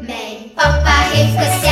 Mijn papa heeft gezegd.